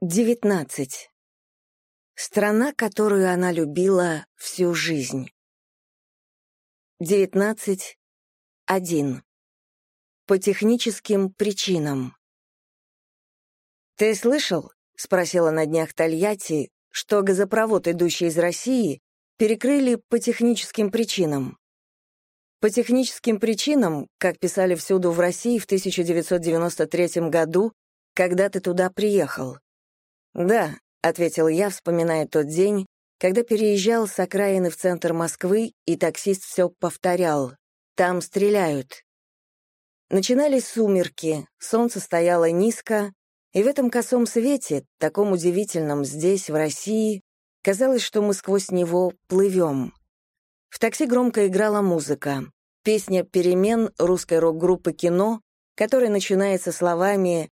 19. Страна, которую она любила всю жизнь. 19. 1. По техническим причинам. «Ты слышал?» — спросила на днях Тольятти, что газопровод, идущий из России, перекрыли по техническим причинам. По техническим причинам, как писали всюду в России в 1993 году, когда ты туда приехал. «Да», — ответил я, вспоминая тот день, когда переезжал с окраины в центр Москвы, и таксист все повторял. «Там стреляют». Начинались сумерки, солнце стояло низко, и в этом косом свете, таком удивительном здесь, в России, казалось, что мы сквозь него плывем. В такси громко играла музыка. Песня «Перемен» русской рок-группы «Кино», которая начинается словами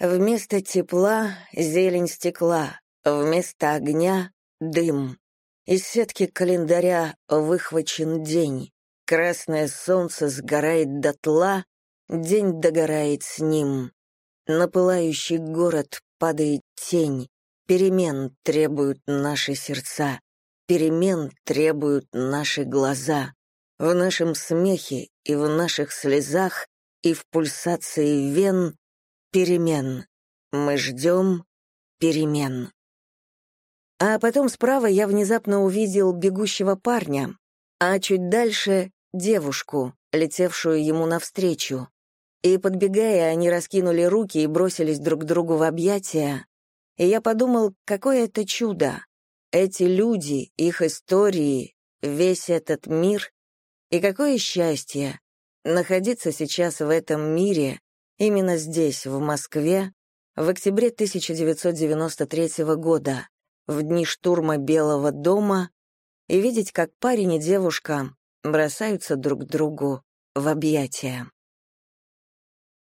Вместо тепла — зелень стекла, вместо огня — дым. Из сетки календаря выхвачен день. Красное солнце сгорает дотла, день догорает с ним. На пылающий город падает тень. Перемен требуют наши сердца, перемен требуют наши глаза. В нашем смехе и в наших слезах и в пульсации вен перемен. Мы ждем перемен. А потом справа я внезапно увидел бегущего парня, а чуть дальше — девушку, летевшую ему навстречу. И, подбегая, они раскинули руки и бросились друг к другу в объятия. И я подумал, какое это чудо. Эти люди, их истории, весь этот мир. И какое счастье находиться сейчас в этом мире, Именно здесь, в Москве, в октябре 1993 года, в дни штурма Белого дома, и видеть, как парень и девушка бросаются друг другу в объятия.